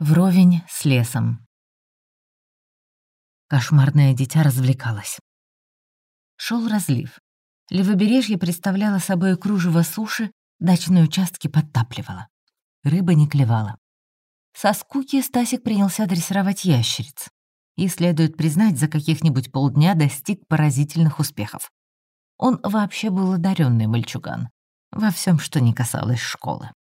Вровень с лесом. Кошмарное дитя развлекалось. Шел разлив. Левобережье представляло собой кружево суши, дачные участки подтапливало. Рыба не клевала. Со скуки Стасик принялся дрессировать ящериц. И, следует признать, за каких-нибудь полдня достиг поразительных успехов. Он вообще был одаренный мальчуган. Во всем, что не касалось школы.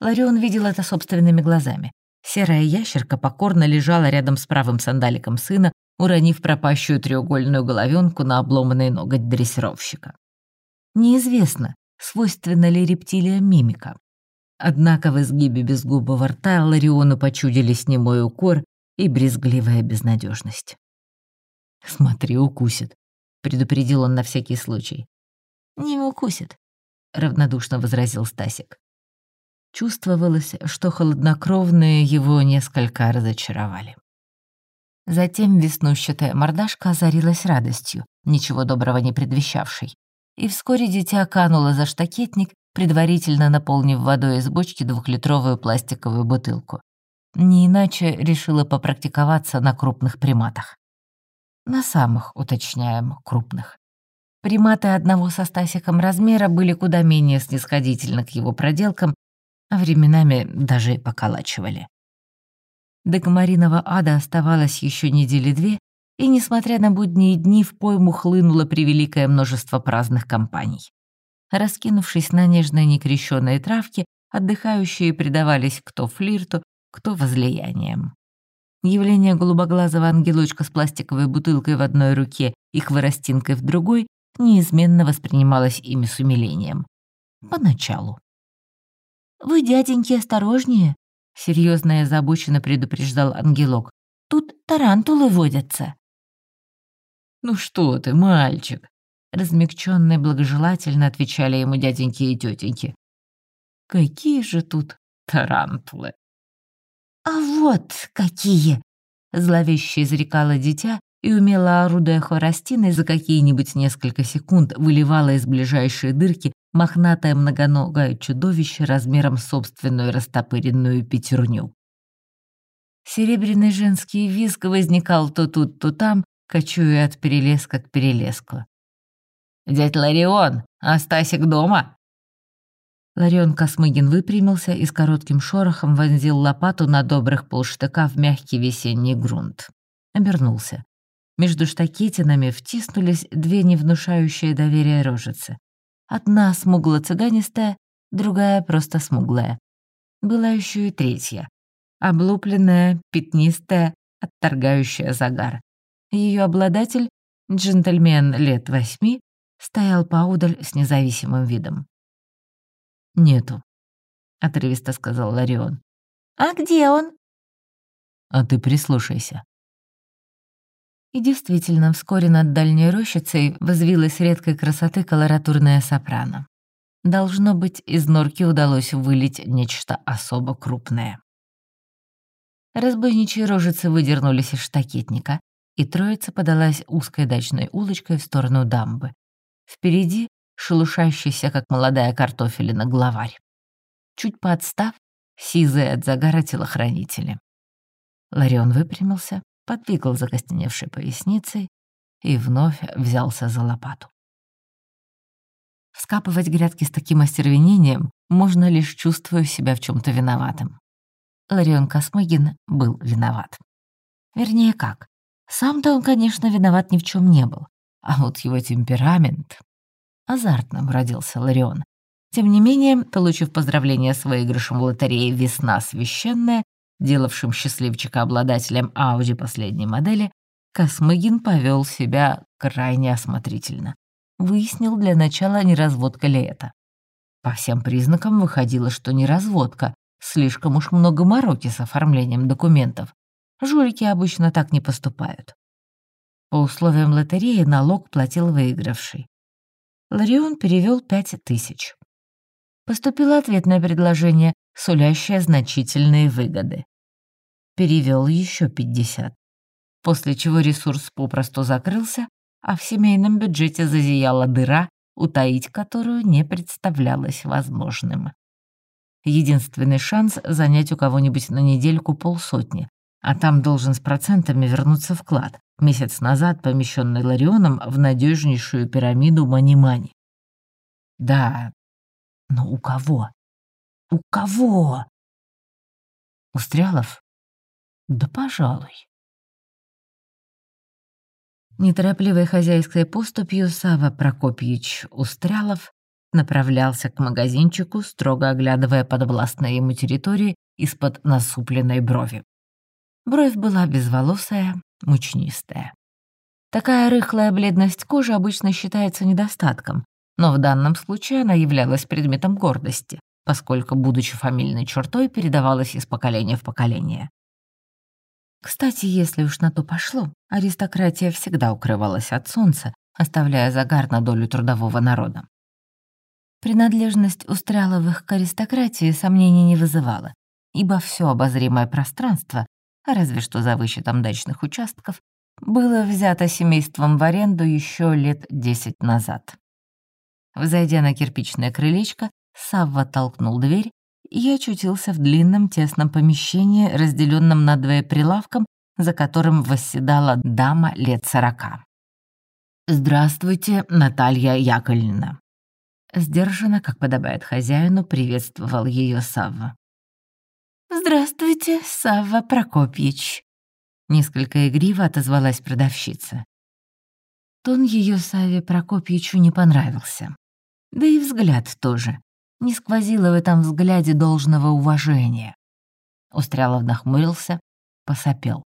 Ларион видел это собственными глазами. Серая ящерка покорно лежала рядом с правым сандаликом сына, уронив пропащую треугольную головенку на обломанный ноготь дрессировщика. Неизвестно, свойственна ли рептилия мимика. Однако в изгибе безгубого рта Лариону почудились немой укор и брезгливая безнадежность. «Смотри, укусит», — предупредил он на всякий случай. «Не укусит», — равнодушно возразил Стасик. Чувствовалось, что холоднокровные его несколько разочаровали. Затем веснущатая мордашка озарилась радостью, ничего доброго не предвещавшей. И вскоре дитя кануло за штакетник, предварительно наполнив водой из бочки двухлитровую пластиковую бутылку. Не иначе решила попрактиковаться на крупных приматах. На самых, уточняем, крупных. Приматы одного со Стасиком размера были куда менее снисходительны к его проделкам а временами даже и поколачивали. До комариного ада оставалось еще недели две, и, несмотря на будние дни, в пойму хлынуло превеликое множество праздных компаний. Раскинувшись на нежной некрещенной травке, отдыхающие предавались кто флирту, кто возлияниям. Явление голубоглазого ангелочка с пластиковой бутылкой в одной руке и хворостинкой в другой неизменно воспринималось ими с умилением. Поначалу. «Вы, дяденьки, осторожнее», — серьезно и озабоченно предупреждал ангелок. «Тут тарантулы водятся». «Ну что ты, мальчик?» Размягченные благожелательно отвечали ему дяденьки и тетеньки. «Какие же тут тарантулы?» «А вот какие!» — зловеще изрекало дитя и, умело орудуя хворостиной, за какие-нибудь несколько секунд выливала из ближайшей дырки мохнатое многоногое чудовище размером с собственную растопыренную пятерню. Серебряный женский визг возникал то тут, то там, кочуя от перелеска к перелеску. «Дядь Ларион, а Стасик дома?» Ларион Космыгин выпрямился и с коротким шорохом вонзил лопату на добрых полштыка в мягкий весенний грунт. Обернулся. Между штакетинами втиснулись две невнушающие доверия рожицы. Одна смугло-цыганистая, другая просто смуглая. Была еще и третья. Облупленная, пятнистая, отторгающая загар. Ее обладатель, джентльмен лет восьми, стоял поудаль с независимым видом. «Нету», — отрывисто сказал Ларион. «А где он?» «А ты прислушайся», и действительно, вскоре над дальней рощицей возвилась редкой красоты колоратурная сопрано. Должно быть, из норки удалось вылить нечто особо крупное. Разбойничьи рожицы выдернулись из штакетника, и троица подалась узкой дачной улочкой в сторону дамбы. Впереди шелушащийся, как молодая картофелина, главарь. Чуть поотстав, сизые от загара телохранители. Ларион выпрямился, подвигал закостеневшей поясницей и вновь взялся за лопату. Вскапывать грядки с таким остервенением можно лишь чувствуя себя в чем то виноватым. Ларион Космыгин был виноват. Вернее, как? Сам-то он, конечно, виноват ни в чем не был. А вот его темперамент... Азартным родился Ларион. Тем не менее, получив поздравление с выигрышем в лотерее «Весна священная», делавшим счастливчика обладателем Ауди последней модели, Космыгин повел себя крайне осмотрительно. Выяснил для начала, не разводка ли это. По всем признакам выходило, что не разводка, слишком уж много мороки с оформлением документов. Жулики обычно так не поступают. По условиям лотереи налог платил выигравший. Ларион перевел пять тысяч. Поступило ответное предложение, сулящее значительные выгоды. Перевел еще 50. После чего ресурс попросту закрылся, а в семейном бюджете зазияла дыра, утаить которую не представлялось возможным. Единственный шанс занять у кого-нибудь на недельку полсотни, а там должен с процентами вернуться вклад, месяц назад помещенный Ларионом в надежнейшую пирамиду Мани-Мани. Да, но у кого? У кого? Устрялов? Да, пожалуй. Неторопливой хозяйской поступью Сава Прокопьевич Устрялов направлялся к магазинчику, строго оглядывая подвластные ему территории из-под насупленной брови. Бровь была безволосая, мучнистая. Такая рыхлая бледность кожи обычно считается недостатком, но в данном случае она являлась предметом гордости, поскольку, будучи фамильной чертой, передавалась из поколения в поколение. Кстати, если уж на то пошло, аристократия всегда укрывалась от солнца, оставляя загар на долю трудового народа. Принадлежность Устряловых к аристократии сомнений не вызывала, ибо все обозримое пространство, разве что за вычетом дачных участков, было взято семейством в аренду еще лет десять назад. Взойдя на кирпичное крылечко, Савва толкнул дверь и очутился в длинном тесном помещении, разделенном надвое прилавком, за которым восседала дама лет сорока. «Здравствуйте, Наталья Яковлевна», Сдержанно, как подобает хозяину, приветствовал ее Савва. «Здравствуйте, Савва Прокопьевич», — несколько игриво отозвалась продавщица. Тон ее Саве Прокопьевичу не понравился. Да и взгляд тоже. Не сквозило в этом взгляде должного уважения. Устрялов нахмурился, посопел.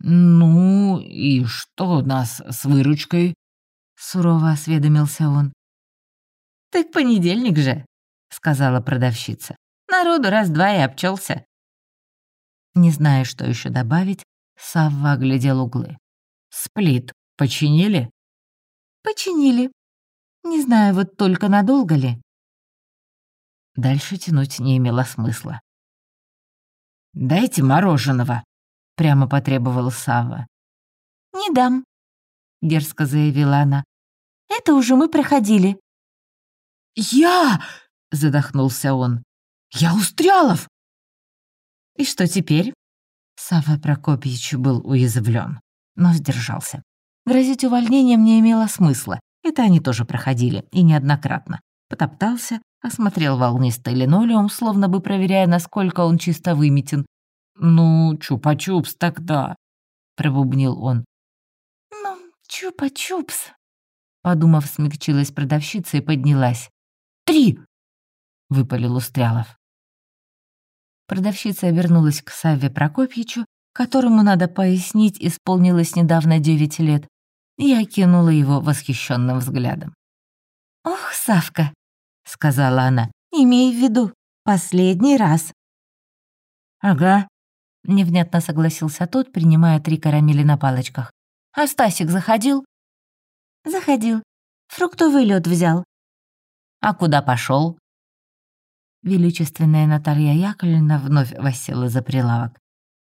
«Ну и что у нас с выручкой?» — сурово осведомился он. «Так понедельник же», — сказала продавщица. «Народу раз-два и обчелся. Не зная, что еще добавить, Савва оглядел углы. «Сплит починили?» «Починили. Не знаю, вот только надолго ли». Дальше тянуть не имело смысла. «Дайте мороженого», — прямо потребовал Савва. «Не дам», — дерзко заявила она. «Это уже мы проходили. «Я!» — задохнулся он. «Я Устрялов!» «И что теперь?» Сава Прокопьевич был уязвлен, но сдержался. Грозить увольнением не имело смысла. Это они тоже проходили, и неоднократно. Потоптался, осмотрел волнистый линолеум, словно бы проверяя, насколько он чисто выметен. «Ну, чупа-чупс тогда», — пробубнил он. «Ну, чупа-чупс», — подумав, смягчилась продавщица и поднялась. Три!» — выпалил Устрялов. Продавщица обернулась к Савве Прокопьевичу, которому, надо пояснить, исполнилось недавно девять лет, и окинула его восхищенным взглядом. «Ох, Савка!» — сказала она. «Имей в виду, последний раз». «Ага», — невнятно согласился тот, принимая три карамели на палочках. «А Стасик заходил?» «Заходил. Фруктовый лед взял. А куда пошел? Величественная Наталья Яковлевна вновь восела за прилавок.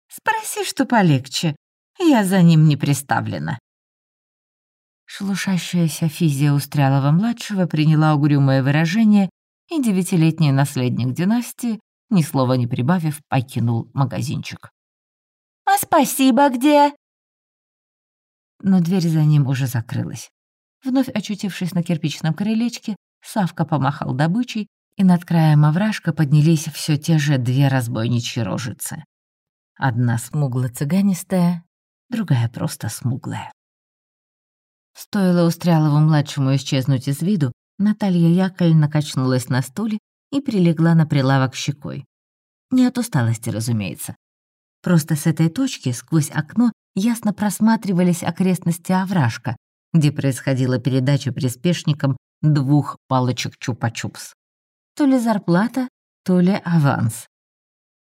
«Спроси, что полегче. Я за ним не приставлена». Шелушащаяся физия Устрялова-младшего приняла угрюмое выражение, и девятилетний наследник династии, ни слова не прибавив, покинул магазинчик. «А спасибо где?» Но дверь за ним уже закрылась. Вновь очутившись на кирпичном крылечке, Савка помахал добычей, и над краем овражка поднялись все те же две разбойничьи рожицы. Одна смугло-цыганистая, другая просто смуглая. Стоило Устрялову-младшему исчезнуть из виду, Наталья Яковлевна качнулась на стуле и прилегла на прилавок щекой. Не от усталости, разумеется. Просто с этой точки, сквозь окно, ясно просматривались окрестности овражка, где происходила передача приспешникам двух палочек чупа-чупс. То ли зарплата, то ли аванс.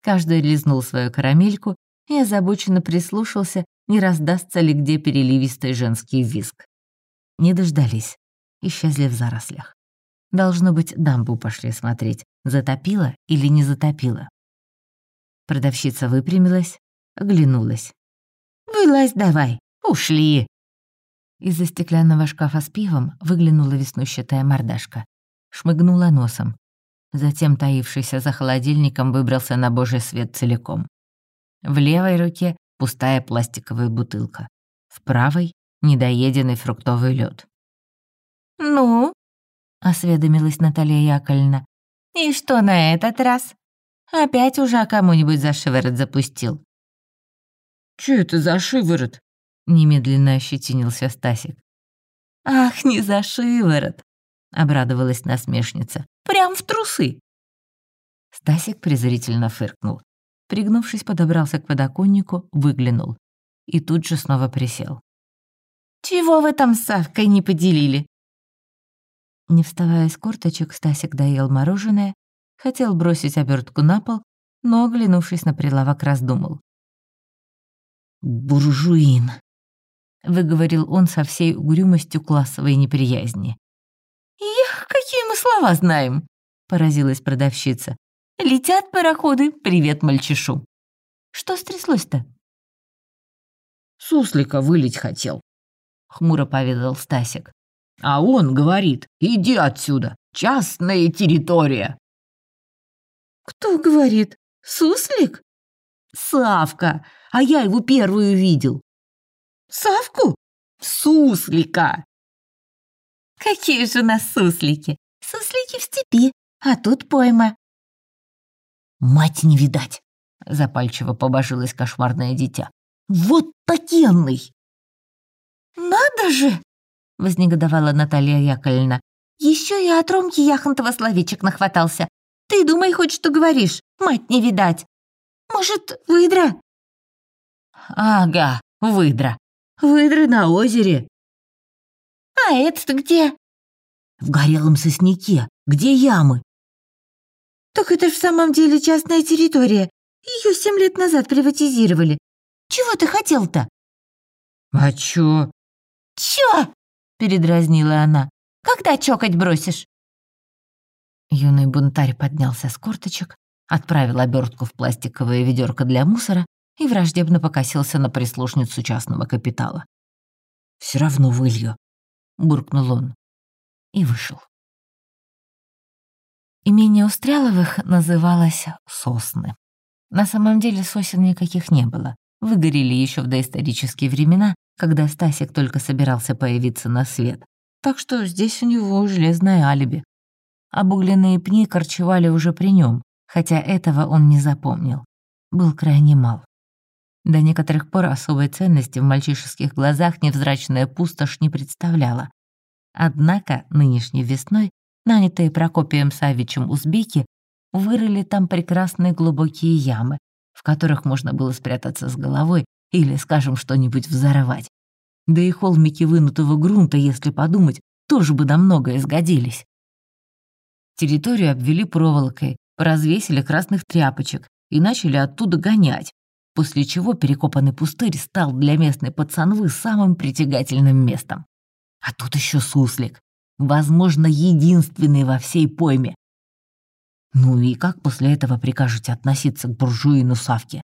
Каждый лизнул свою карамельку и озабоченно прислушался, не раздастся ли где переливистый женский визг. Не дождались, исчезли в зарослях. Должно быть, дамбу пошли смотреть, затопила или не затопила. Продавщица выпрямилась, оглянулась. «Вылазь давай, ушли!» Из-за стеклянного шкафа с пивом выглянула веснущатая мордашка. Шмыгнула носом. Затем таившийся за холодильником выбрался на божий свет целиком. В левой руке пустая пластиковая бутылка, в правой — недоеденный фруктовый лед. «Ну?» — осведомилась Наталья Яковлевна. «И что на этот раз? Опять уже кому-нибудь за шиворот запустил?» «Чё это за шиворот?» — немедленно ощетинился Стасик. «Ах, не за шиворот!» — обрадовалась насмешница. «Прям в трусы!» Стасик презрительно фыркнул. Пригнувшись, подобрался к подоконнику, выглянул. И тут же снова присел. «Чего вы там с Савкой не поделили?» Не вставая с корточек, Стасик доел мороженое, хотел бросить обертку на пол, но, оглянувшись на прилавок, раздумал. «Буржуин», — выговорил он со всей угрюмостью классовой неприязни. «Эх, какие мы слова знаем!» — поразилась продавщица. «Летят пароходы, привет мальчишу!» «Что стряслось-то?» «Суслика вылить хотел», — хмуро поведал Стасик. А он говорит, иди отсюда, частная территория. Кто говорит? Суслик? Савка, а я его первую видел. Савку? Суслика. Какие же у нас суслики? Суслики в степи, а тут пойма. Мать не видать, запальчиво побожилось кошмарное дитя. Вот такенный. Надо же! — вознегодовала Наталья Яковлевна. «Еще и от Ромки Яхонтова словечек нахватался. Ты думай хоть, что говоришь, мать не видать. Может, выдра?» «Ага, выдра. Выдры на озере». «А это-то где?» «В горелом сосняке. Где ямы?» «Так это ж в самом деле частная территория. Ее семь лет назад приватизировали. Чего ты хотел-то?» «А чё?» «Чё?» — передразнила она. «Когда чокать бросишь?» Юный бунтарь поднялся с корточек, отправил обертку в пластиковое ведерко для мусора и враждебно покосился на прислушницу частного капитала. Все равно вылью», — буркнул он. И вышел. Имение Устряловых называлось «Сосны». На самом деле сосен никаких не было. Выгорели еще в доисторические времена, когда Стасик только собирался появиться на свет. Так что здесь у него железное алиби. Обугленные пни корчевали уже при нем, хотя этого он не запомнил. Был крайне мал. До некоторых пор особой ценности в мальчишеских глазах невзрачная пустошь не представляла. Однако нынешней весной нанятые Прокопием Савичем узбеки вырыли там прекрасные глубокие ямы, в которых можно было спрятаться с головой или, скажем, что-нибудь взорвать. Да и холмики вынутого грунта, если подумать, тоже бы на многое сгодились. Территорию обвели проволокой, развесили красных тряпочек и начали оттуда гонять, после чего перекопанный пустырь стал для местной пацанвы самым притягательным местом. А тут еще суслик, возможно, единственный во всей пойме. Ну и как после этого прикажете относиться к буржуину Савке?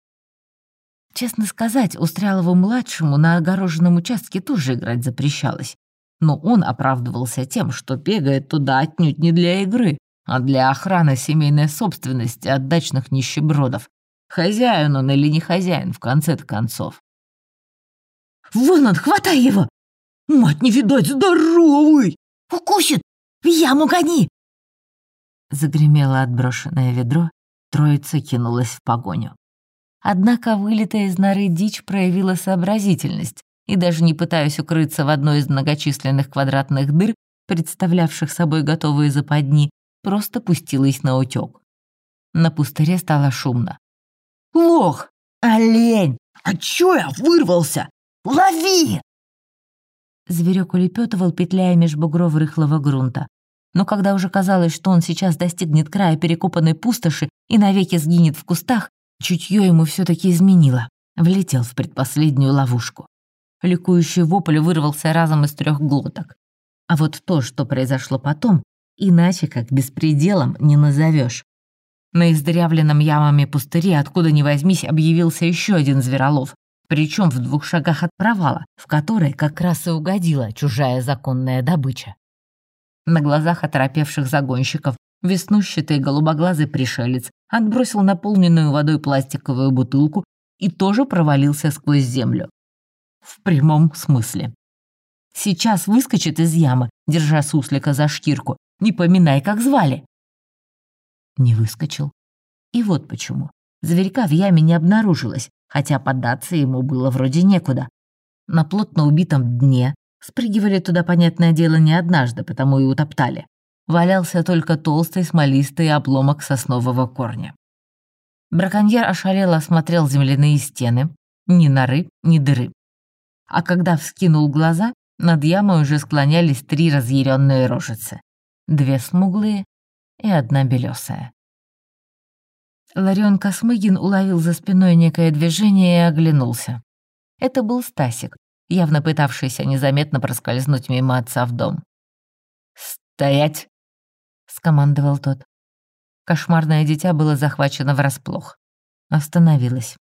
Честно сказать, Устрялову-младшему на огороженном участке тоже играть запрещалось. Но он оправдывался тем, что бегает туда отнюдь не для игры, а для охраны семейной собственности от дачных нищебродов. Хозяин он или не хозяин, в конце-то концов. «Вон он, хватай его! Мать не видать, здоровый! Укусит! В яму гони!» Загремело отброшенное ведро, троица кинулась в погоню. Однако вылитая из норы дичь проявила сообразительность и даже не пытаясь укрыться в одной из многочисленных квадратных дыр, представлявших собой готовые западни, просто пустилась на утёк. На пустыре стало шумно. «Лох! Олень! А чё я вырвался? Лови!» Зверек улепетывал, петляя меж бугров рыхлого грунта. Но когда уже казалось, что он сейчас достигнет края перекопанной пустоши и навеки сгинет в кустах, Чутье ему все таки изменило. Влетел в предпоследнюю ловушку. Ликующий вопль вырвался разом из трех глоток. А вот то, что произошло потом, иначе как беспределом не назовешь. На издырявленном ямами пустыре, откуда ни возьмись, объявился еще один зверолов, причем в двух шагах от провала, в который как раз и угодила чужая законная добыча. На глазах оторопевших загонщиков Веснущатый голубоглазый пришелец отбросил наполненную водой пластиковую бутылку и тоже провалился сквозь землю. В прямом смысле. Сейчас выскочит из ямы, держа суслика за шкирку. Не поминай, как звали. Не выскочил. И вот почему. Зверька в яме не обнаружилось, хотя поддаться ему было вроде некуда. На плотно убитом дне спрыгивали туда, понятное дело, не однажды, потому и утоптали. Валялся только толстый смолистый обломок соснового корня. Браконьер ошалело осмотрел земляные стены. Ни норы, ни дыры. А когда вскинул глаза, над ямой уже склонялись три разъяренные рожицы. Две смуглые и одна белесая. Ларион Космыгин уловил за спиной некое движение и оглянулся. Это был Стасик, явно пытавшийся незаметно проскользнуть мимо отца в дом. «Стоять!» — скомандовал тот. Кошмарное дитя было захвачено врасплох. Остановилось.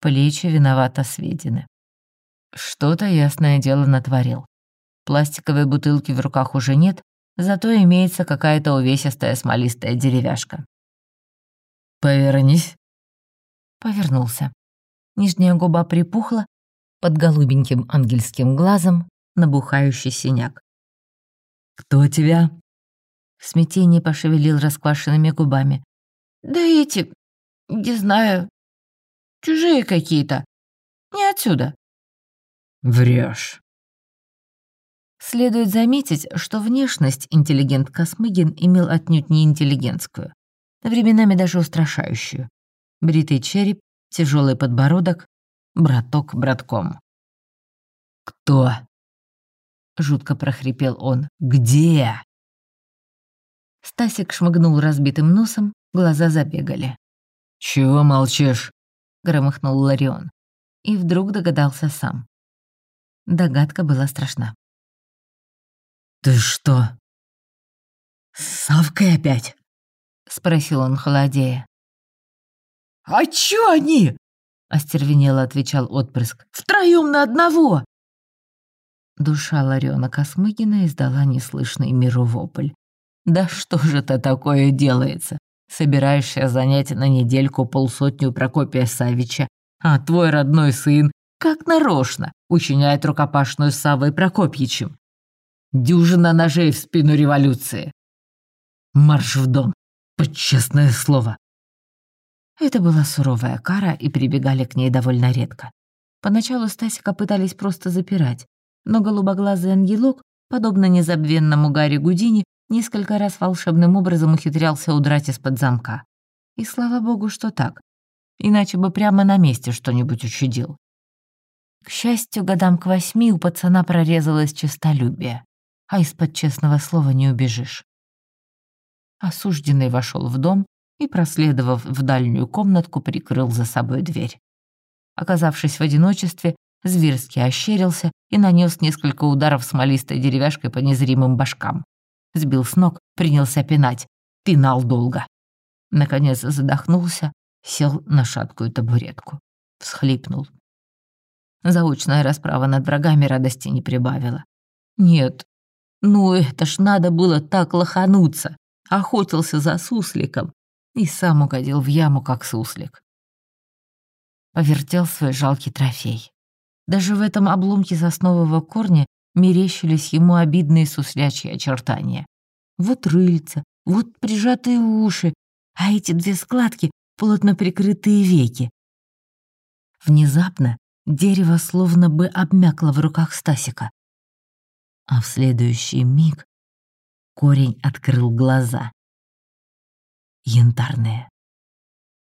Плечи виновато сведены. Что-то, ясное дело, натворил. Пластиковой бутылки в руках уже нет, зато имеется какая-то увесистая смолистая деревяшка. «Повернись». Повернулся. Нижняя губа припухла, под голубеньким ангельским глазом набухающий синяк. «Кто тебя?» В смятении пошевелил расквашенными губами. «Да эти, не знаю, чужие какие-то. Не отсюда». Врешь. Следует заметить, что внешность интеллигент Космыгин имел отнюдь не интеллигентскую временами даже устрашающую. Бритый череп, тяжелый подбородок, браток братком. «Кто?» — жутко прохрипел он. «Где?» Стасик шмыгнул разбитым носом, глаза забегали. «Чего молчишь?» — громыхнул Ларион. И вдруг догадался сам. Догадка была страшна. «Ты что, с Савкой опять?» — спросил он, холодея. «А чё они?» — остервенело отвечал отпрыск. «Втроём на одного!» Душа Ларёна Космыгина издала неслышный мировопль. «Да что же это такое делается? Собираешься занять на недельку полсотню Прокопия Савича, а твой родной сын, как нарочно, учиняет рукопашную с Савой Прокопьичем. Дюжина ножей в спину революции. Марш в дом, под честное слово. Это была суровая кара, и прибегали к ней довольно редко. Поначалу Стасика пытались просто запирать, но голубоглазый ангелок, подобно незабвенному Гарри Гудини, несколько раз волшебным образом ухитрялся удрать из-под замка. И слава богу, что так. Иначе бы прямо на месте что-нибудь учудил. К счастью, годам к восьми у пацана прорезалось честолюбие, а из-под честного слова не убежишь. Осужденный вошел в дом и, проследовав в дальнюю комнатку, прикрыл за собой дверь. Оказавшись в одиночестве, зверски ощерился и нанес несколько ударов смолистой деревяшкой по незримым башкам. Сбил с ног, принялся пинать. Пинал долго. Наконец задохнулся, сел на шаткую табуретку. Всхлипнул. Заочная расправа над врагами радости не прибавила. Нет, ну это ж надо было так лохануться охотился за сусликом и сам угодил в яму, как суслик. Повертел свой жалкий трофей. Даже в этом обломке соснового корня мерещились ему обидные суслячьи очертания. Вот рыльца, вот прижатые уши, а эти две складки — плотно прикрытые веки. Внезапно дерево словно бы обмякло в руках Стасика. А в следующий миг Корень открыл глаза. Янтарные.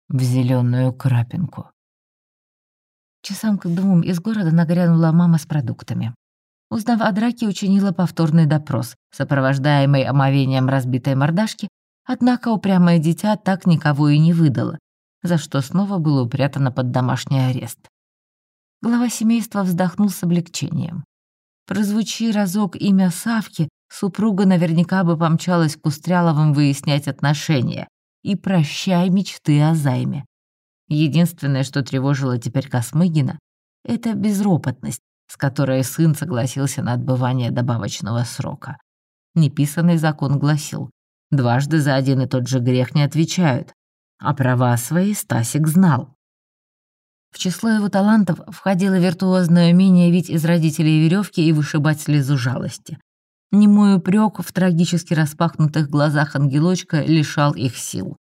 В зеленую крапинку. Часам к двум из города нагрянула мама с продуктами. Узнав о драке, учинила повторный допрос, сопровождаемый омовением разбитой мордашки, однако упрямое дитя так никого и не выдало, за что снова было упрятано под домашний арест. Глава семейства вздохнул с облегчением. Прозвучи разок имя Савки, супруга наверняка бы помчалась к Устряловым выяснять отношения. И прощай мечты о займе. Единственное, что тревожило теперь Космыгина, это безропотность, с которой сын согласился на отбывание добавочного срока. Неписанный закон гласил, Дважды за один и тот же грех не отвечают. А права свои Стасик знал. В число его талантов входило виртуозное умение вить из родителей веревки и вышибать слезу жалости. Немой упрек в трагически распахнутых глазах ангелочка лишал их сил.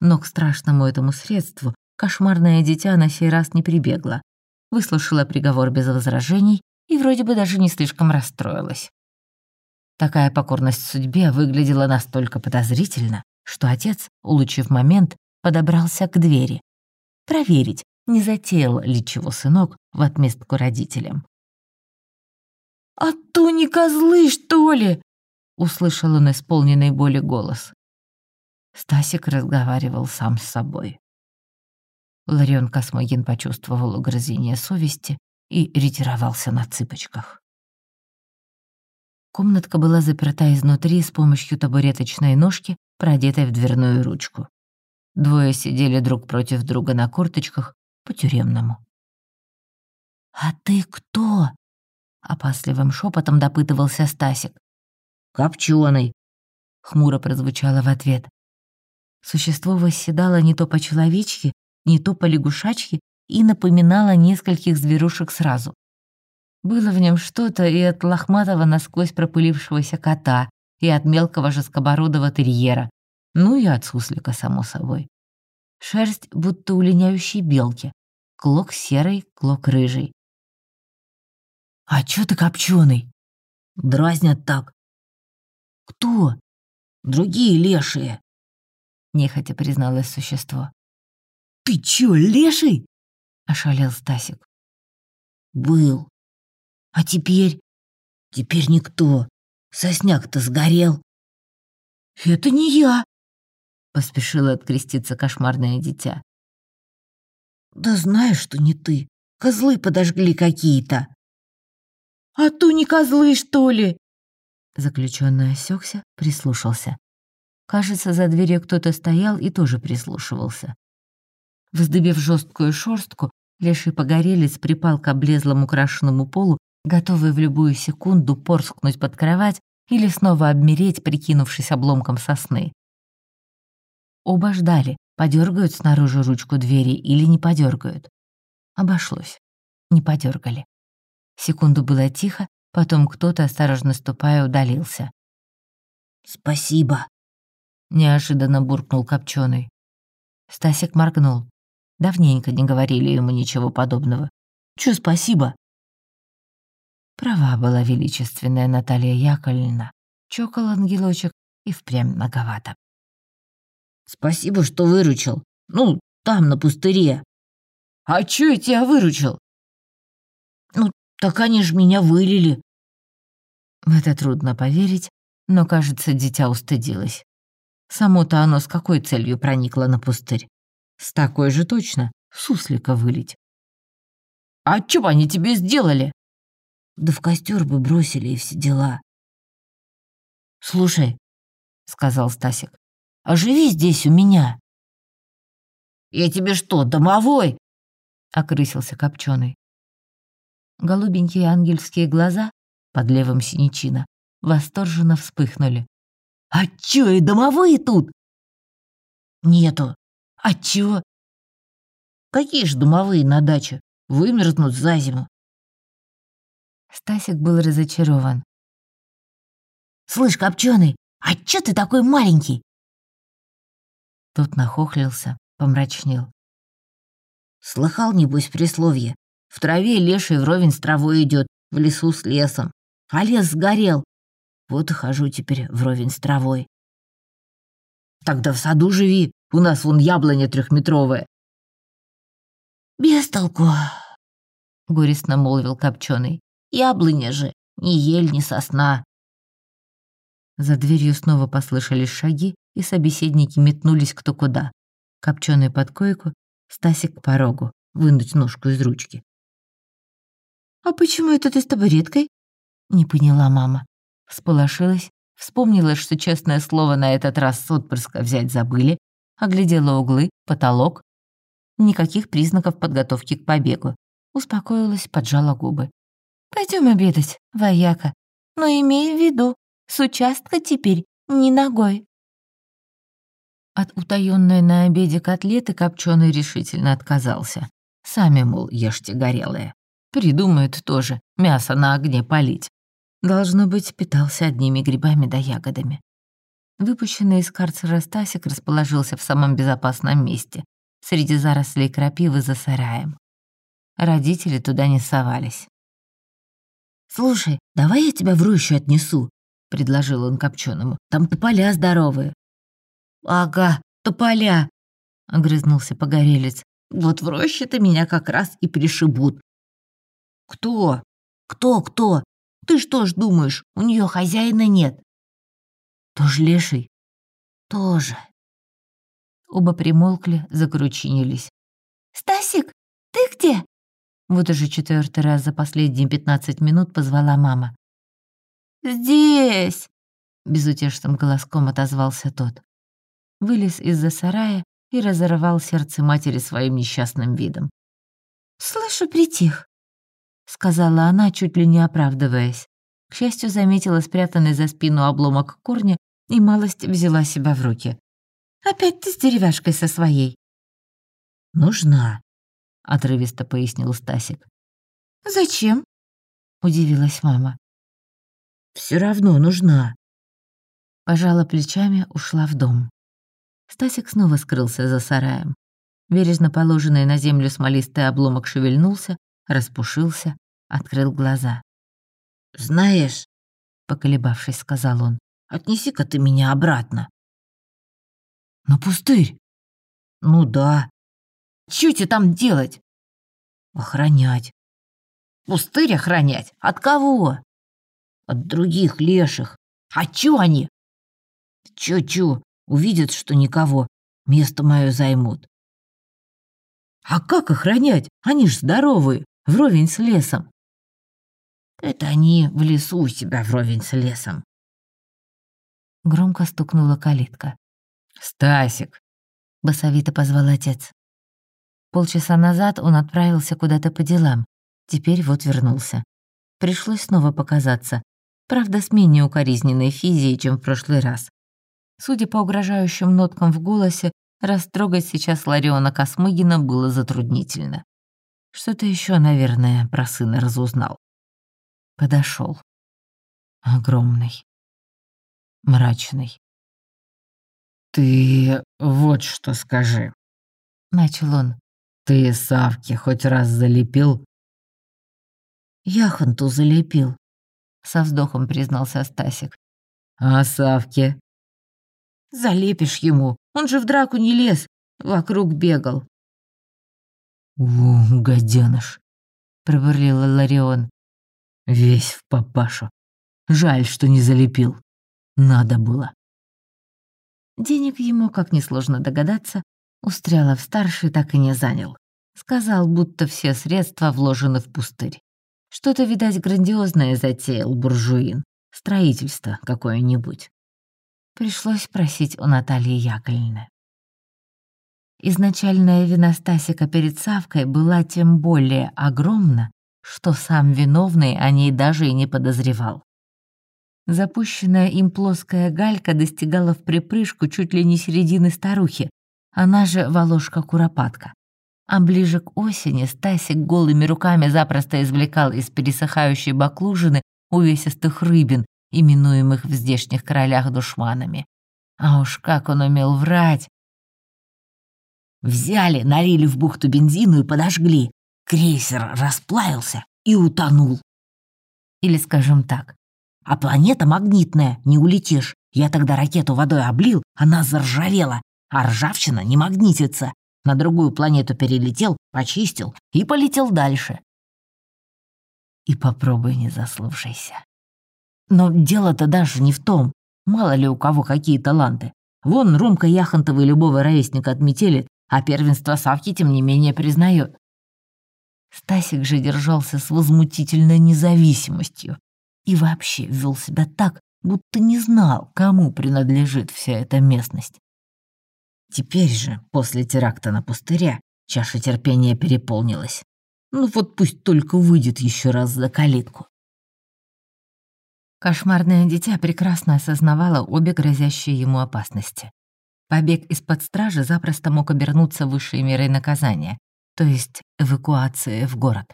Но к страшному этому средству кошмарное дитя на сей раз не прибегло. Выслушала приговор без возражений и вроде бы даже не слишком расстроилась. Такая покорность судьбе выглядела настолько подозрительно, что отец, улучив момент, подобрался к двери. Проверить, не затеял ли чего сынок в отместку родителям. «А то не козлы, что ли?» — услышал он исполненный боли голос. Стасик разговаривал сам с собой. Ларион Космогин почувствовал угрызение совести и ретировался на цыпочках. Комнатка была заперта изнутри с помощью табуреточной ножки, продетой в дверную ручку. Двое сидели друг против друга на корточках, по-тюремному. «А ты кто?» — опасливым шепотом допытывался Стасик. «Копченый», — хмуро прозвучало в ответ. Существо восседало не то по-человечьи, не то по-лягушачьи и напоминало нескольких зверушек сразу. Было в нем что-то и от лохматого насквозь пропылившегося кота, и от мелкого жескобородого терьера, ну и от суслика, само собой. Шерсть будто у линяющей белки, клок серый, клок рыжий. «А чё ты копченый?» «Дразнят так». «Кто?» «Другие лешие», — нехотя призналось существо. «Ты чё, леший?» — ошалел Стасик. «Был. А теперь? Теперь никто. Сосняк-то сгорел». «Это не я», — поспешило откреститься кошмарное дитя. «Да знаешь, что не ты. Козлы подожгли какие-то». «А то не козлы, что ли?» Заключенный осекся, прислушался. Кажется, за дверью кто-то стоял и тоже прислушивался. Вздыбив жесткую шорстку, леший погорелец припал к облезлому крашенному полу, готовый в любую секунду порскнуть под кровать или снова обмереть, прикинувшись обломком сосны. Оба ждали, подергают снаружи ручку двери или не подергают. Обошлось. Не подергали. Секунду было тихо, потом кто-то, осторожно ступая, удалился. «Спасибо», — неожиданно буркнул Копченый. Стасик моргнул. Давненько не говорили ему ничего подобного. Чё спасибо? Права была величественная Наталья Яковлевна. Чокол ангелочек и впрямь многовато. «Спасибо, что выручил. Ну, там, на пустыре». «А чё я тебя выручил?» «Ну, так они ж меня вылили». В это трудно поверить, но, кажется, дитя устыдилось. Само-то оно с какой целью проникло на пустырь? С такой же точно, суслика вылить. «А чё они тебе сделали?» «Да в костер бы бросили и все дела». «Слушай», — сказал Стасик, — «оживи здесь у меня». «Я тебе что, домовой?» — окрысился Копченый. Голубенькие ангельские глаза под левым синячина восторженно вспыхнули. «А чё, и домовые тут?» «Нету. А чё?» «Какие ж домовые на даче? Вымерзнут за зиму». Стасик был разочарован. «Слышь, Копченый, а чё ты такой маленький?» Тот нахохлился, помрачнел. «Слыхал, небось, присловие? В траве леший вровень с травой идет, в лесу с лесом. А лес сгорел. Вот и хожу теперь вровень с травой». «Тогда в саду живи, у нас вон яблоня трехметровая». «Без толку», — горестно молвил Копченый. «Яблоня же, ни ель, ни сосна». За дверью снова послышались шаги, и собеседники метнулись кто куда. Копченый под койку, Стасик к порогу, вынуть ножку из ручки. «А почему это ты с табуреткой?» Не поняла мама. Всполошилась, вспомнила, что честное слово на этот раз с отпрыска взять забыли, оглядела углы, потолок. Никаких признаков подготовки к побегу. Успокоилась, поджала губы. Пойдем обедать, вояка. Но имей в виду, с участка теперь не ногой. От утаённой на обеде котлеты копченый решительно отказался. Сами, мол, ешьте горелые. Придумают тоже мясо на огне полить. Должно быть, питался одними грибами да ягодами. Выпущенный из карцера Стасик расположился в самом безопасном месте, среди зарослей крапивы за сараем. Родители туда не совались. «Слушай, давай я тебя в рощу отнесу», — предложил он Копченому. «Там тополя здоровые». «Ага, тополя», — огрызнулся погорелец. «Вот в роще-то меня как раз и пришибут». «Кто? Кто-кто? Ты что ж думаешь, у нее хозяина нет?» «Тоже леший?» «Тоже». Оба примолкли, закручинились. «Стасик, ты где?» Вот уже четвертый раз за последние пятнадцать минут позвала мама. «Здесь!» — безутешным голоском отозвался тот. Вылез из-за сарая и разорвал сердце матери своим несчастным видом. «Слышу, притих», — сказала она, чуть ли не оправдываясь. К счастью, заметила спрятанный за спину обломок корня и малость взяла себя в руки. «Опять ты с деревяшкой со своей». «Нужна», — отрывисто пояснил Стасик. «Зачем?» — удивилась мама. Все равно нужна». Пожала плечами, ушла в дом. Стасик снова скрылся за сараем. Бережно положенный на землю смолистый обломок шевельнулся, распушился, открыл глаза. «Знаешь», — поколебавшись, сказал он, «отнеси-ка ты меня обратно». «На пустырь?» «Ну да. Чё тебе там делать?» «Охранять». «Пустырь охранять? От кого?» «От других леших. А чё они?» «Чё-чё, увидят, что никого, место мое займут». «А как охранять? Они ж здоровые, вровень с лесом». «Это они в лесу у себя вровень с лесом». Громко стукнула калитка. «Стасик!» — басовито позвал отец. Полчаса назад он отправился куда-то по делам. Теперь вот вернулся. Пришлось снова показаться. Правда, с менее укоризненной физией, чем в прошлый раз. Судя по угрожающим ноткам в голосе, растрогать сейчас Лариона Космыгина было затруднительно. Что-то еще, наверное, про сына разузнал. Подошел. Огромный. Мрачный. «Ты вот что скажи», — начал он. «Ты Савке хоть раз залепил?» «Яхонту залепил», — со вздохом признался Стасик. «А Савке?» «Залепишь ему, он же в драку не лез, вокруг бегал». «У, гаденыш», — пробурлила Ларион. «Весь в папашу. Жаль, что не залепил. Надо было». Денег ему, как несложно догадаться, Устрялов старший так и не занял. Сказал, будто все средства вложены в пустырь. Что-то, видать, грандиозное затеял буржуин. Строительство какое-нибудь. Пришлось просить у Натальи Яковлевны. Изначальная вина Стасика перед Савкой была тем более огромна, что сам виновный о ней даже и не подозревал. Запущенная им плоская галька достигала в припрыжку чуть ли не середины старухи, она же Волошка-куропатка. А ближе к осени Стасик голыми руками запросто извлекал из пересыхающей баклужины увесистых рыбин, именуемых в здешних королях душманами. А уж как он умел врать! Взяли, налили в бухту бензину и подожгли. Крейсер расплавился и утонул. Или, скажем так, а планета магнитная, не улетишь. Я тогда ракету водой облил, она заржавела, а ржавчина не магнитится. На другую планету перелетел, почистил и полетел дальше. И попробуй не заслушайся. Но дело-то даже не в том. Мало ли у кого какие таланты. Вон Ромка Яхонтова любого ровесника отметили, а первенство Савки тем не менее признает. Стасик же держался с возмутительной независимостью и вообще вел себя так, будто не знал, кому принадлежит вся эта местность. Теперь же, после теракта на пустыря, чаша терпения переполнилась. Ну вот пусть только выйдет еще раз за калитку. Кошмарное дитя прекрасно осознавало обе грозящие ему опасности. Побег из-под стражи запросто мог обернуться высшей мерой наказания, то есть эвакуации в город.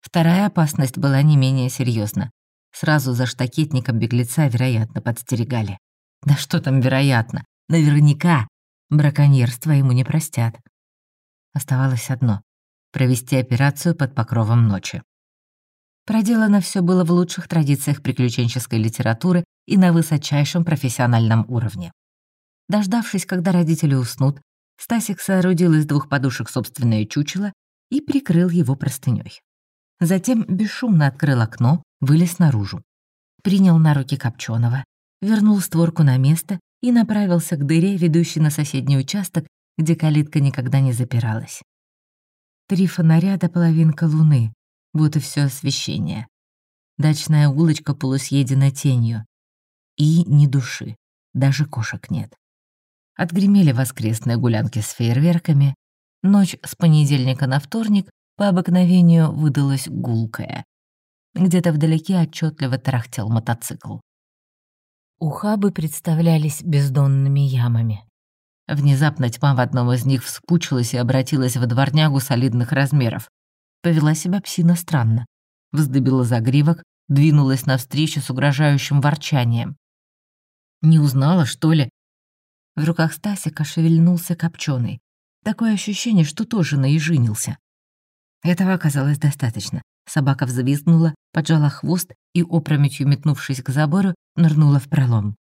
Вторая опасность была не менее серьезна. Сразу за штакетником беглеца, вероятно, подстерегали. Да что там вероятно? Наверняка браконьерство ему не простят. Оставалось одно — провести операцию под покровом ночи. Проделано все было в лучших традициях приключенческой литературы и на высочайшем профессиональном уровне. Дождавшись, когда родители уснут, Стасик соорудил из двух подушек собственное чучело и прикрыл его простыней. Затем бесшумно открыл окно, вылез наружу. Принял на руки Копченого, вернул створку на место и направился к дыре, ведущей на соседний участок, где калитка никогда не запиралась. Три фонаря до половинка луны, вот и все освещение. Дачная улочка полусъедена тенью. И ни души, даже кошек нет. Отгремели воскресные гулянки с фейерверками, ночь с понедельника на вторник по обыкновению выдалась гулкая. Где-то вдалеке отчетливо тарахтел мотоцикл. Ухабы представлялись бездонными ямами. Внезапно тьма в одном из них вспучилась и обратилась в дворнягу солидных размеров. Повела себя псина странно. Вздыбила загривок, двинулась навстречу с угрожающим ворчанием. Не узнала, что ли? В руках Стасика шевельнулся копченый. Такое ощущение, что тоже наежинился. Этого оказалось достаточно. Собака взвизгнула, поджала хвост и, опрометью метнувшись к забору, нырнула в пролом.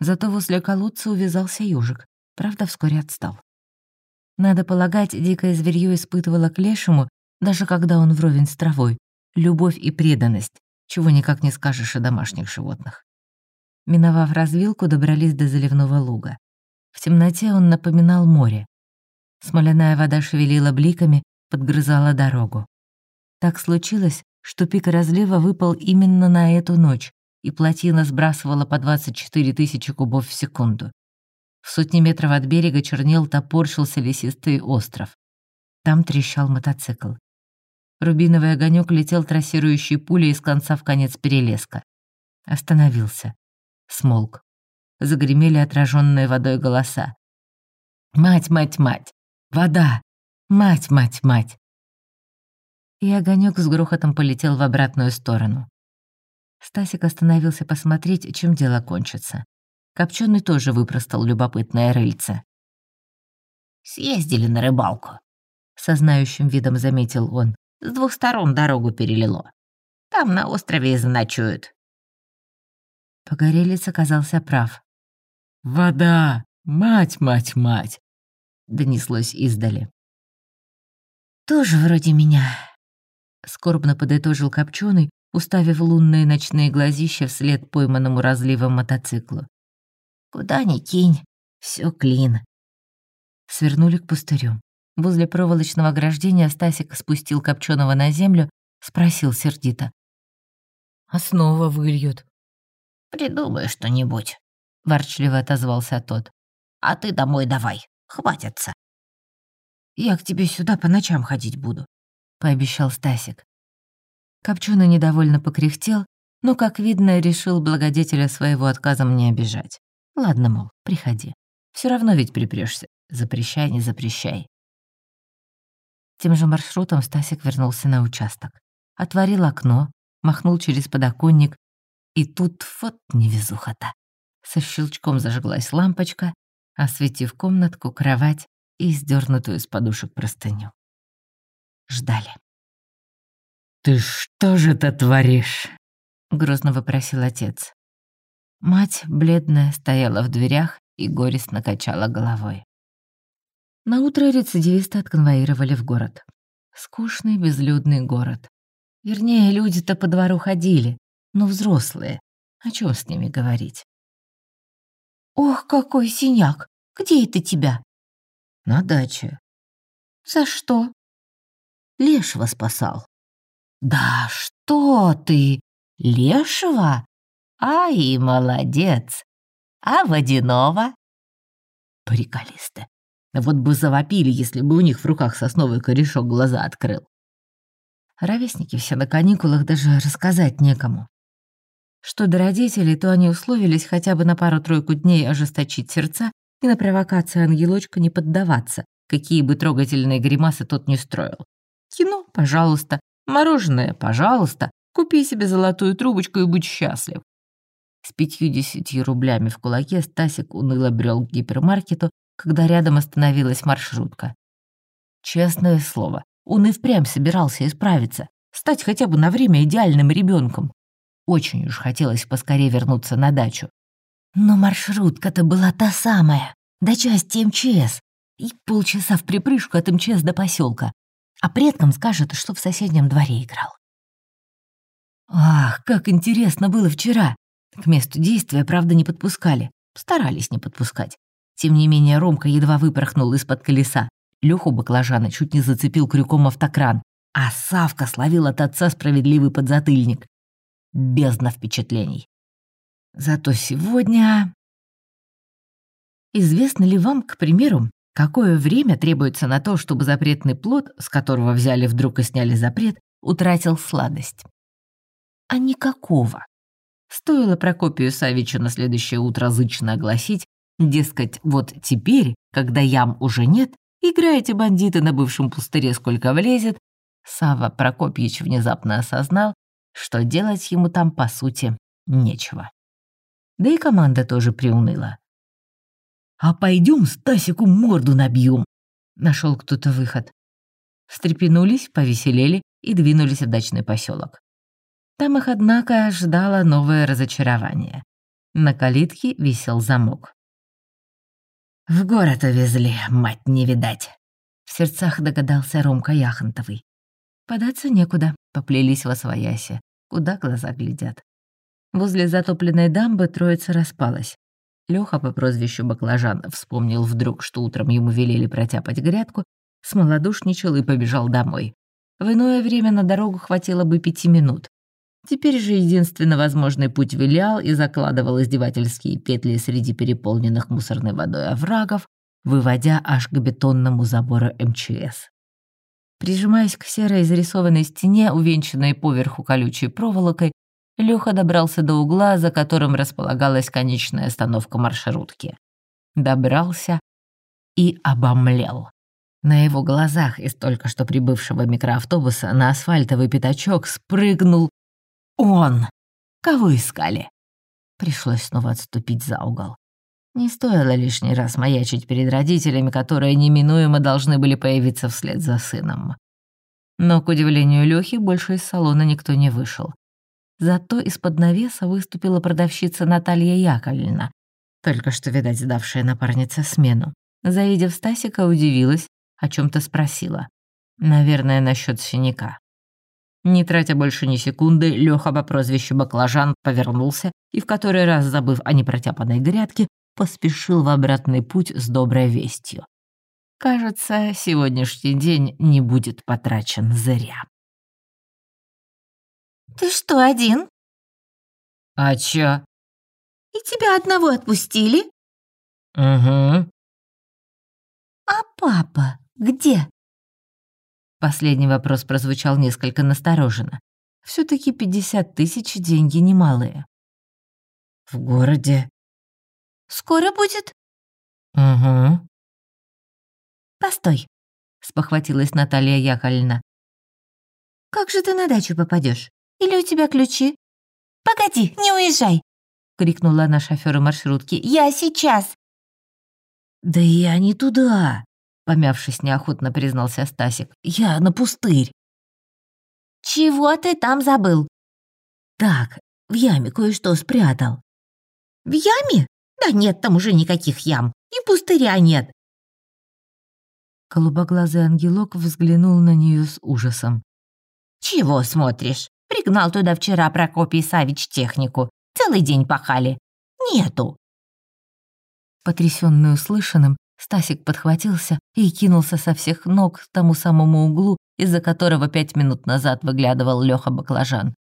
Зато возле колодца увязался ежик, правда, вскоре отстал. Надо полагать, дикое зверье испытывало к лешему, даже когда он вровень с травой, любовь и преданность, чего никак не скажешь о домашних животных. Миновав развилку, добрались до заливного луга. В темноте он напоминал море. Смоляная вода шевелила бликами, подгрызала дорогу. Так случилось, что пик разлива выпал именно на эту ночь, и плотина сбрасывала по 24 тысячи кубов в секунду. В сотни метров от берега чернел топорщился лесистый остров. Там трещал мотоцикл. Рубиновый огонек летел трассирующей пулей из конца в конец перелеска. Остановился. Смолк. Загремели отраженные водой голоса. «Мать, мать, мать! Вода! Мать, мать, мать!» И огонек с грохотом полетел в обратную сторону. Стасик остановился посмотреть, чем дело кончится. Копченый тоже выпростал любопытное рыльце. «Съездили на рыбалку», — со знающим видом заметил он. «С двух сторон дорогу перелило. Там на острове и заночуют». Погорелец оказался прав. «Вода! Мать, мать, мать!» — донеслось издали. «Тоже вроде меня», — скорбно подытожил Копченый, уставив лунные ночные глазища вслед пойманному разливом мотоциклу. «Куда ни кинь, все клин». Свернули к пустырю. Возле проволочного ограждения Стасик спустил Копченого на землю, спросил сердито. «А снова выльют?» «Придумай что-нибудь», — ворчливо отозвался тот. «А ты домой давай, хватится». «Я к тебе сюда по ночам ходить буду», — пообещал Стасик. Копченый недовольно покряхтел, но, как видно, решил благодетеля своего отказом не обижать. Ладно, мол, приходи. Все равно ведь припрешься. Запрещай, не запрещай. Тем же маршрутом Стасик вернулся на участок. Отворил окно, махнул через подоконник, и тут вот невезуха-то. Со щелчком зажглась лампочка, осветив комнатку, кровать и сдернутую с подушек простыню. Ждали. «Ты что же ты творишь?» — грозно вопросил отец. Мать, бледная, стояла в дверях и горестно качала головой. Наутро рецидивисты отконвоировали в город. Скучный, безлюдный город. Вернее, люди-то по двору ходили, но взрослые. О чем с ними говорить? «Ох, какой синяк! Где это тебя?» «На даче». «За что?» «Лешего спасал». «Да что ты! Лешего? Ай, молодец! А водяного?» Приколисты. Вот бы завопили, если бы у них в руках сосновый корешок глаза открыл. Ровесники все на каникулах даже рассказать некому. Что до родителей, то они условились хотя бы на пару-тройку дней ожесточить сердца и на провокации ангелочка не поддаваться, какие бы трогательные гримасы тот не строил. Кино, пожалуйста, мороженое, пожалуйста, купи себе золотую трубочку и будь счастлив. С пятью-десятью рублями в кулаке Стасик уныло брел к гипермаркету, когда рядом остановилась маршрутка. Честное слово, он и впрямь собирался исправиться, стать хотя бы на время идеальным ребенком. Очень уж хотелось поскорее вернуться на дачу. Но маршрутка-то была та самая, до части МЧС, и полчаса в припрыжку от МЧС до поселка. А предкам скажет, что в соседнем дворе играл. Ах, как интересно было вчера! К месту действия, правда, не подпускали. Старались не подпускать. Тем не менее, Ромка едва выпорхнул из-под колеса. Лёху баклажана чуть не зацепил крюком автокран, а Савка словил от отца справедливый подзатыльник. Бездна впечатлений. Зато сегодня... Известно ли вам, к примеру, какое время требуется на то, чтобы запретный плод, с которого взяли вдруг и сняли запрет, утратил сладость? А никакого. Стоило Прокопию Савичу на следующее утро зычно огласить, дескать, вот теперь, когда ям уже нет, играете бандиты на бывшем пустыре сколько влезет, Сава Прокопьевич внезапно осознал, что делать ему там, по сути, нечего. Да и команда тоже приуныла. «А пойдем Стасику морду набьем!» Нашел кто-то выход. Встрепенулись, повеселели и двинулись в дачный поселок. Там их, однако, ждало новое разочарование. На калитке висел замок. «В город увезли, мать не видать!» В сердцах догадался Ромка Яхонтовый. Податься некуда, поплелись во свояси. Куда глаза глядят? Возле затопленной дамбы троица распалась. Лёха по прозвищу Баклажан вспомнил вдруг, что утром ему велели протяпать грядку, смолодушничал и побежал домой. В иное время на дорогу хватило бы пяти минут. Теперь же единственно возможный путь вилял и закладывал издевательские петли среди переполненных мусорной водой оврагов, выводя аж к бетонному забору МЧС. Прижимаясь к серой зарисованной стене, увенчанной поверху колючей проволокой, Лёха добрался до угла, за которым располагалась конечная остановка маршрутки. Добрался и обомлел. На его глазах из только что прибывшего микроавтобуса на асфальтовый пятачок спрыгнул он! Кого искали? Пришлось снова отступить за угол. Не стоило лишний раз маячить перед родителями, которые неминуемо должны были появиться вслед за сыном. Но, к удивлению Лёхи, больше из салона никто не вышел. Зато из-под навеса выступила продавщица Наталья Яковлевна, только что, видать, сдавшая напарница смену. Заидя в Стасика, удивилась, о чем то спросила. Наверное, насчет синяка. Не тратя больше ни секунды, Лёха по прозвищу Баклажан повернулся и, в который раз забыв о непротяпанной грядке, поспешил в обратный путь с доброй вестью. Кажется, сегодняшний день не будет потрачен зря. «Ты что, один?» «А чё?» «И тебя одного отпустили?» «Угу». «А папа где?» Последний вопрос прозвучал несколько настороженно. все таки пятьдесят тысяч деньги немалые. «В городе». «Скоро будет?» «Угу». «Постой», — спохватилась Наталья Яковлевна. «Как же ты на дачу попадешь? Или у тебя ключи?» «Погоди, не уезжай!» — крикнула она шофёру маршрутки. «Я сейчас!» «Да я не туда!» Помявшись, неохотно признался Стасик. «Я на пустырь». «Чего ты там забыл?» «Так, в яме кое-что спрятал». «В яме? Да нет там уже никаких ям. И пустыря нет». Голубоглазый ангелок взглянул на нее с ужасом. «Чего смотришь? Пригнал туда вчера Прокопий Савич технику. Целый день пахали. Нету». Потрясённый услышанным, Стасик подхватился и кинулся со всех ног к тому самому углу, из-за которого пять минут назад выглядывал Лёха Баклажан.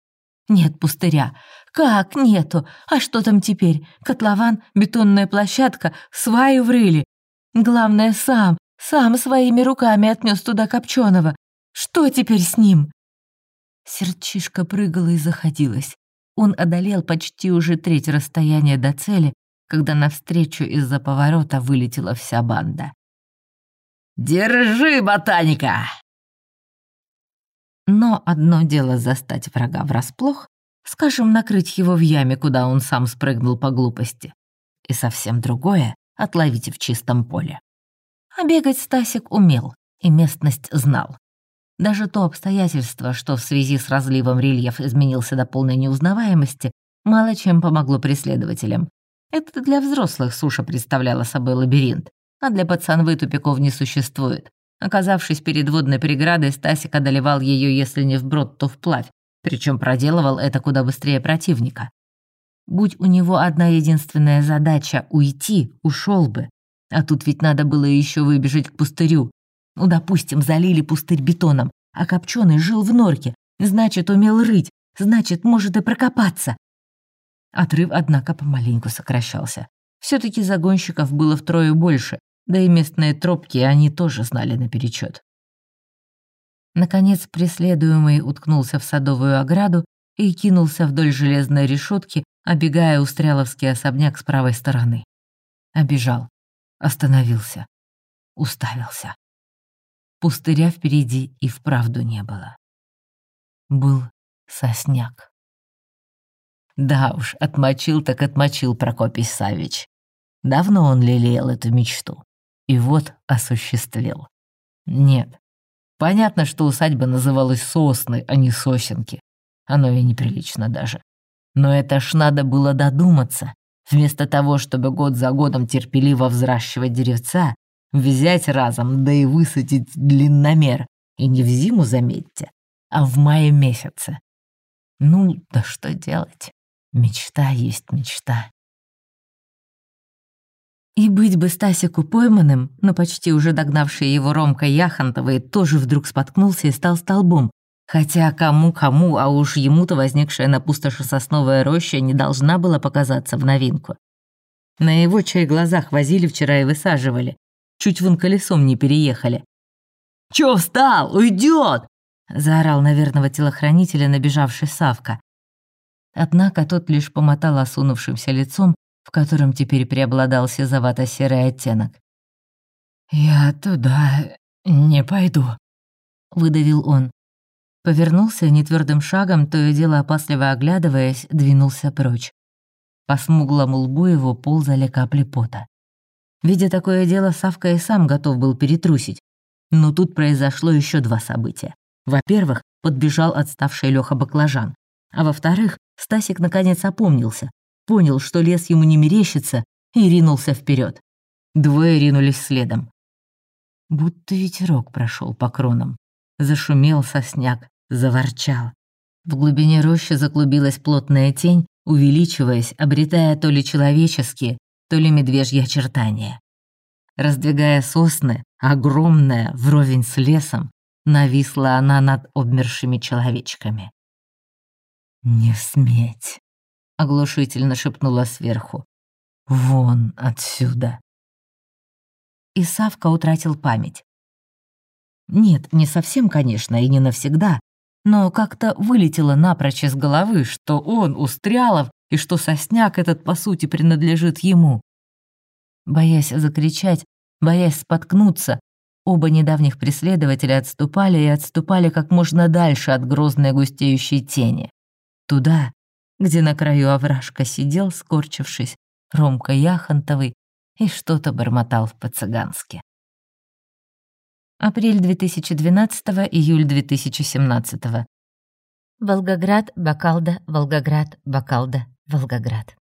«Нет пустыря. Как нету? А что там теперь? Котлован, бетонная площадка, сваю врыли. Главное, сам, сам своими руками отнес туда Копченого. Что теперь с ним?» Сердчишка прыгала и заходилась. Он одолел почти уже треть расстояния до цели, когда навстречу из-за поворота вылетела вся банда. «Держи, ботаника!» Но одно дело застать врага врасплох, скажем, накрыть его в яме, куда он сам спрыгнул по глупости, и совсем другое — отловить в чистом поле. А бегать Стасик умел и местность знал. Даже то обстоятельство, что в связи с разливом рельеф изменился до полной неузнаваемости, мало чем помогло преследователям. Это для взрослых суша представляла собой лабиринт, а для пацанвы тупиков не существует. Оказавшись перед водной преградой, Стасик одолевал ее, если не вброд, то вплавь, причем проделывал это куда быстрее противника. Будь у него одна единственная задача — уйти, ушел бы. А тут ведь надо было еще выбежать к пустырю. Ну, допустим, залили пустырь бетоном, а Копченый жил в норке, значит, умел рыть, значит, может и прокопаться. Отрыв, однако, помаленьку сокращался. все таки загонщиков было втрое больше, да и местные тропки они тоже знали наперечет. Наконец преследуемый уткнулся в садовую ограду и кинулся вдоль железной решетки, обегая устряловский особняк с правой стороны. Обежал, остановился, уставился. Пустыря впереди и вправду не было. Был сосняк. Да уж, отмочил так отмочил Прокопий Савич. Давно он лелеял эту мечту. И вот осуществил. Нет. Понятно, что усадьба называлась Сосны, а не Сосенки. Оно и неприлично даже. Но это ж надо было додуматься. Вместо того, чтобы год за годом терпеливо взращивать деревца, взять разом, да и высадить длинномер. И не в зиму, заметьте, а в мае месяце. Ну, да что делать? Мечта есть мечта. И быть бы Стасику пойманным, но почти уже догнавший его Ромка Яхонтовый тоже вдруг споткнулся и стал столбом. Хотя кому-кому, а уж ему-то возникшая на пустоши сосновая роща не должна была показаться в новинку. На его чай глазах возили вчера и высаживали. Чуть вон колесом не переехали. «Чё встал? Уйдет!» — заорал на верного телохранителя набежавший Савка. Однако тот лишь помотал осунувшимся лицом в котором теперь преобладал сизовато-серый оттенок. «Я туда не пойду», — выдавил он. Повернулся нетвердым шагом, то и дело опасливо оглядываясь, двинулся прочь. По смуглому лбу его ползали капли пота. Видя такое дело, Савка и сам готов был перетрусить. Но тут произошло еще два события. Во-первых, подбежал отставший Лёха Баклажан. А во-вторых, Стасик наконец опомнился, понял, что лес ему не мерещится, и ринулся вперед. Двое ринулись следом. Будто ветерок прошел по кронам. Зашумел сосняк, заворчал. В глубине рощи заклубилась плотная тень, увеличиваясь, обретая то ли человеческие, то ли медвежьи очертания. Раздвигая сосны, огромная, вровень с лесом, нависла она над обмершими человечками. «Не сметь!» — оглушительно шепнула сверху. «Вон отсюда!» И Савка утратил память. Нет, не совсем, конечно, и не навсегда, но как-то вылетело напрочь из головы, что он, Устрялов, и что сосняк этот, по сути, принадлежит ему. Боясь закричать, боясь споткнуться, оба недавних преследователя отступали и отступали как можно дальше от грозной густеющей тени. Туда, где на краю овражка сидел, скорчившись, Ромка Яхонтовый и что-то бормотал по-цыгански. Апрель 2012, июль 2017. Волгоград, Бакалда, Волгоград, Бакалда, Волгоград.